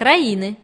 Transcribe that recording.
країни.